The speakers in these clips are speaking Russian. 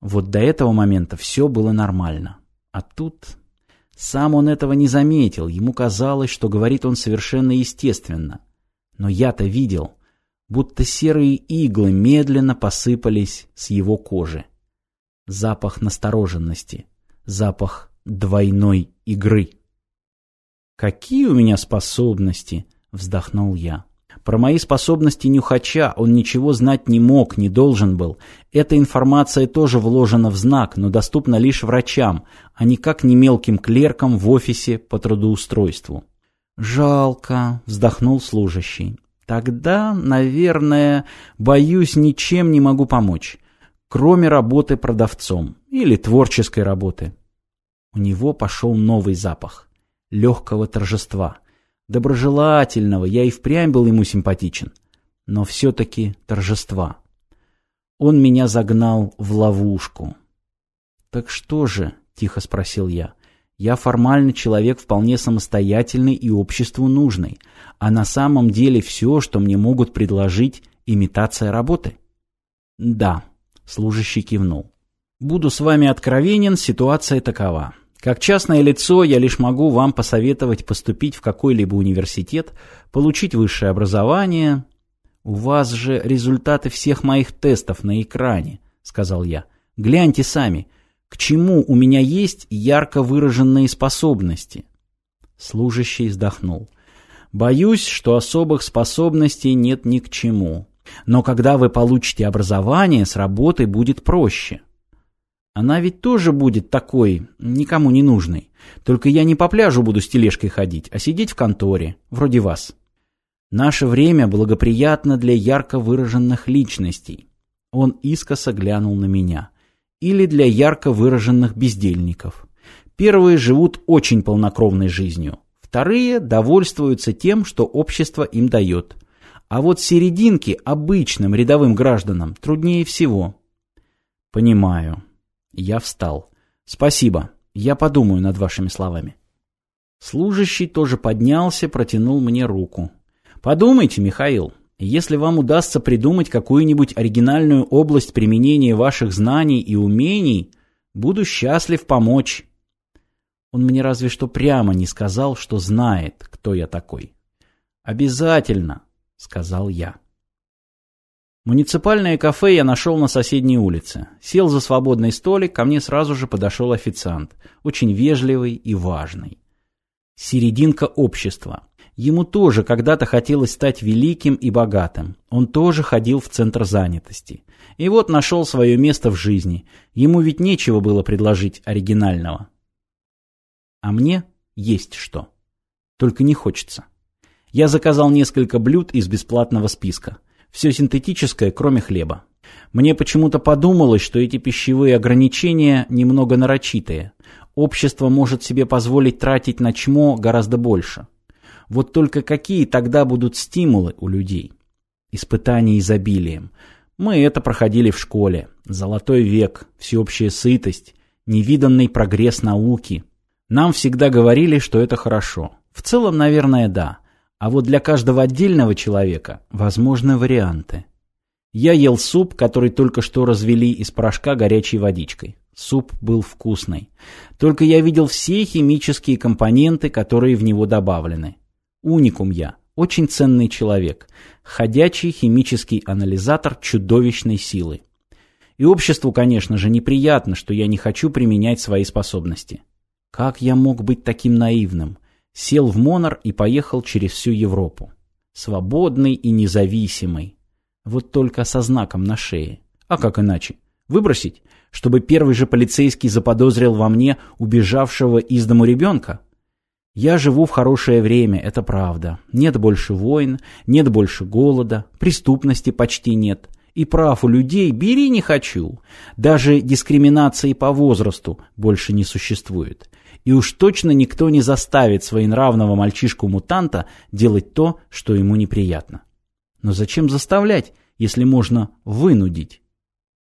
Вот до этого момента все было нормально. А тут... Сам он этого не заметил, ему казалось, что говорит он совершенно естественно. Но я-то видел, будто серые иглы медленно посыпались с его кожи. Запах настороженности, запах двойной игры. «Какие у меня способности!» — вздохнул я. Про мои способности нюхача он ничего знать не мог, не должен был. Эта информация тоже вложена в знак, но доступна лишь врачам, а никак не мелким клеркам в офисе по трудоустройству. «Жалко», — вздохнул служащий. «Тогда, наверное, боюсь, ничем не могу помочь, кроме работы продавцом или творческой работы». У него пошел новый запах легкого торжества — доброжелательного, я и впрямь был ему симпатичен, но все-таки торжества. Он меня загнал в ловушку. «Так что же?» — тихо спросил я. «Я формально человек вполне самостоятельный и обществу нужный, а на самом деле все, что мне могут предложить, имитация работы?» «Да», — служащий кивнул. «Буду с вами откровенен, ситуация такова. Как частное лицо я лишь могу вам посоветовать поступить в какой-либо университет, получить высшее образование. У вас же результаты всех моих тестов на экране, сказал я. Гляньте сами, к чему у меня есть ярко выраженные способности. Служащий вздохнул. Боюсь, что особых способностей нет ни к чему. Но когда вы получите образование, с работой будет проще. Она ведь тоже будет такой, никому не нужной. Только я не по пляжу буду с тележкой ходить, а сидеть в конторе, вроде вас. Наше время благоприятно для ярко выраженных личностей. Он искоса глянул на меня. Или для ярко выраженных бездельников. Первые живут очень полнокровной жизнью. Вторые довольствуются тем, что общество им дает. А вот серединки обычным рядовым гражданам труднее всего. Понимаю. Я встал. «Спасибо. Я подумаю над вашими словами». Служащий тоже поднялся, протянул мне руку. «Подумайте, Михаил. Если вам удастся придумать какую-нибудь оригинальную область применения ваших знаний и умений, буду счастлив помочь». Он мне разве что прямо не сказал, что знает, кто я такой. «Обязательно», — сказал я. Муниципальное кафе я нашел на соседней улице. Сел за свободный столик, ко мне сразу же подошел официант, очень вежливый и важный. Серединка общества. Ему тоже когда-то хотелось стать великим и богатым. Он тоже ходил в центр занятости. И вот нашел свое место в жизни. Ему ведь нечего было предложить оригинального. А мне есть что. Только не хочется. Я заказал несколько блюд из бесплатного списка. Все синтетическое, кроме хлеба. Мне почему-то подумалось, что эти пищевые ограничения немного нарочитые. Общество может себе позволить тратить на чмо гораздо больше. Вот только какие тогда будут стимулы у людей? Испытания изобилием. Мы это проходили в школе. Золотой век, всеобщая сытость, невиданный прогресс науки. Нам всегда говорили, что это хорошо. В целом, наверное, да. А вот для каждого отдельного человека возможны варианты. Я ел суп, который только что развели из порошка горячей водичкой. Суп был вкусный. Только я видел все химические компоненты, которые в него добавлены. Уникум я. Очень ценный человек. Ходячий химический анализатор чудовищной силы. И обществу, конечно же, неприятно, что я не хочу применять свои способности. Как я мог быть таким наивным? Сел в Монор и поехал через всю Европу. Свободный и независимый. Вот только со знаком на шее. А как иначе? Выбросить? Чтобы первый же полицейский заподозрил во мне убежавшего из дому ребенка? Я живу в хорошее время, это правда. Нет больше войн, нет больше голода, преступности почти нет. И прав у людей бери не хочу. Даже дискриминации по возрасту больше не существует. И уж точно никто не заставит своенравного мальчишку-мутанта делать то, что ему неприятно. Но зачем заставлять, если можно вынудить?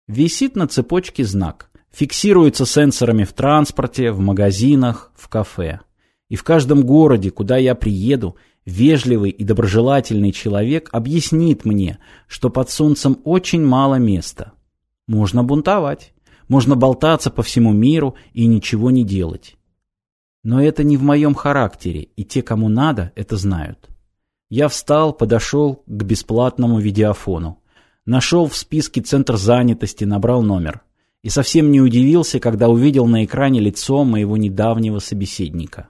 Висит на цепочке знак. Фиксируется сенсорами в транспорте, в магазинах, в кафе. И в каждом городе, куда я приеду, вежливый и доброжелательный человек объяснит мне, что под солнцем очень мало места. Можно бунтовать. Можно болтаться по всему миру и ничего не делать. Но это не в моем характере, и те, кому надо, это знают. Я встал, подошел к бесплатному видеофону. Нашел в списке центр занятости, набрал номер. И совсем не удивился, когда увидел на экране лицо моего недавнего собеседника.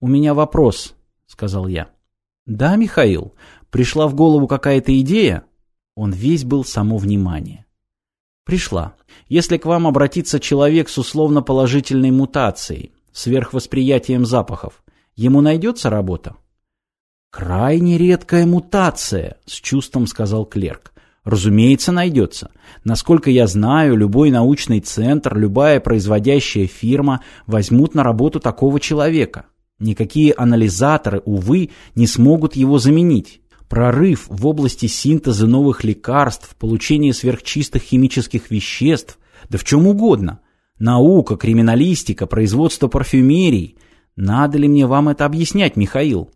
«У меня вопрос», — сказал я. «Да, Михаил, пришла в голову какая-то идея?» Он весь был само внимание. «Пришла. Если к вам обратится человек с условно-положительной мутацией, сверхвосприятием запахов, ему найдется работа?» «Крайне редкая мутация», — с чувством сказал клерк. «Разумеется, найдется. Насколько я знаю, любой научный центр, любая производящая фирма возьмут на работу такого человека. Никакие анализаторы, увы, не смогут его заменить. Прорыв в области синтеза новых лекарств, получения сверхчистых химических веществ, да в чем угодно. Наука, криминалистика, производство парфюмерии. Надо ли мне вам это объяснять, Михаил?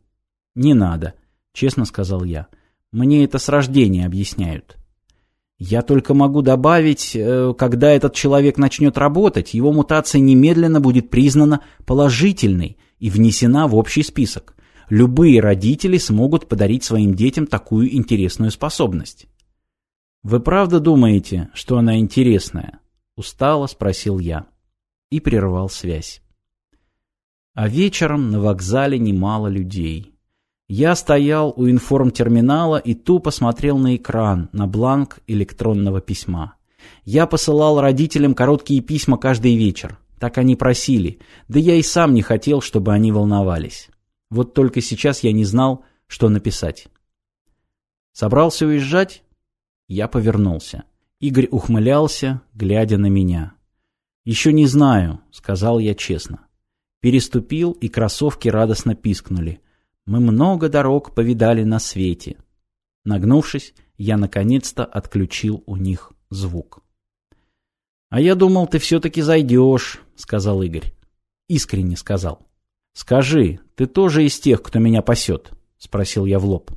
Не надо, честно сказал я. Мне это с рождения объясняют. Я только могу добавить, э, когда этот человек начнет работать, его мутация немедленно будет признана положительной и внесена в общий список. Любые родители смогут подарить своим детям такую интересную способность. «Вы правда думаете, что она интересная?» – устало спросил я. И прервал связь. А вечером на вокзале немало людей. Я стоял у информтерминала и тупо смотрел на экран, на бланк электронного письма. Я посылал родителям короткие письма каждый вечер. Так они просили, да я и сам не хотел, чтобы они волновались. Вот только сейчас я не знал, что написать. Собрался уезжать? Я повернулся. Игорь ухмылялся, глядя на меня. «Еще не знаю», — сказал я честно. Переступил, и кроссовки радостно пискнули. Мы много дорог повидали на свете. Нагнувшись, я наконец-то отключил у них звук. «А я думал, ты все-таки зайдешь», — сказал Игорь. Искренне сказал. «Скажи, ты тоже из тех, кто меня пасет?» — спросил я в лоб.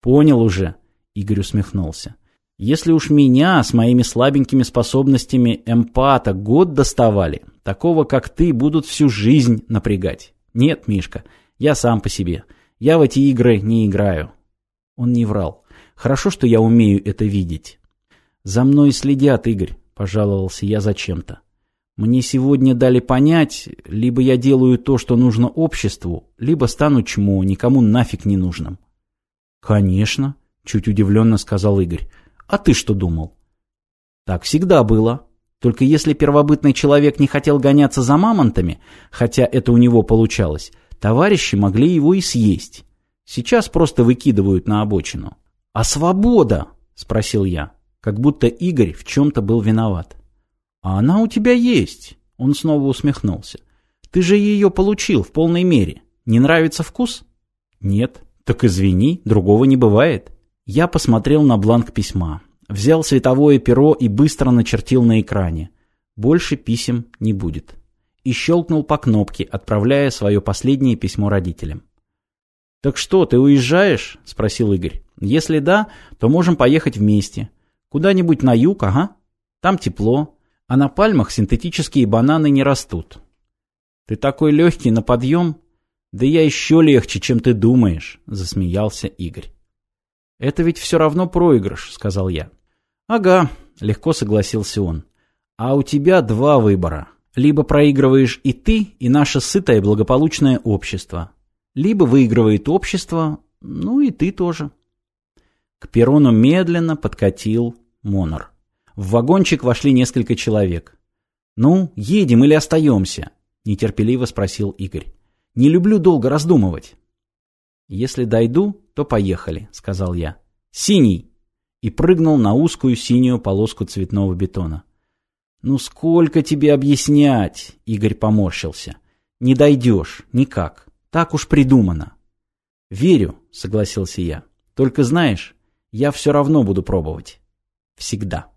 «Понял уже», — Игорь усмехнулся. «Если уж меня с моими слабенькими способностями эмпата год доставали, такого, как ты, будут всю жизнь напрягать. Нет, Мишка, я сам по себе. Я в эти игры не играю. Он не врал. Хорошо, что я умею это видеть. За мной следят, Игорь, пожаловался я зачем-то. Мне сегодня дали понять, либо я делаю то, что нужно обществу, либо стану чмо, никому нафиг не нужным. Конечно, чуть удивленно сказал Игорь. А ты что думал? Так всегда было. Только если первобытный человек не хотел гоняться за мамонтами, хотя это у него получалось, товарищи могли его и съесть. Сейчас просто выкидывают на обочину. «А свобода?» – спросил я, как будто Игорь в чем-то был виноват. «А она у тебя есть», – он снова усмехнулся. «Ты же ее получил в полной мере. Не нравится вкус?» «Нет». «Так извини, другого не бывает». Я посмотрел на бланк письма, взял световое перо и быстро начертил на экране. Больше писем не будет и щелкнул по кнопке, отправляя свое последнее письмо родителям. «Так что, ты уезжаешь?» – спросил Игорь. «Если да, то можем поехать вместе. Куда-нибудь на юг, ага. Там тепло, а на пальмах синтетические бананы не растут». «Ты такой легкий на подъем?» «Да я еще легче, чем ты думаешь», – засмеялся Игорь. «Это ведь все равно проигрыш», – сказал я. «Ага», – легко согласился он. «А у тебя два выбора. Либо проигрываешь и ты, и наше сытое благополучное общество. Либо выигрывает общество, ну и ты тоже. К перрону медленно подкатил Монор. В вагончик вошли несколько человек. «Ну, едем или остаемся?» – нетерпеливо спросил Игорь. «Не люблю долго раздумывать». «Если дойду, то поехали», – сказал я. «Синий!» и прыгнул на узкую синюю полоску цветного бетона. «Ну сколько тебе объяснять?» — Игорь поморщился. «Не дойдешь, никак. Так уж придумано». «Верю», — согласился я. «Только знаешь, я все равно буду пробовать. Всегда».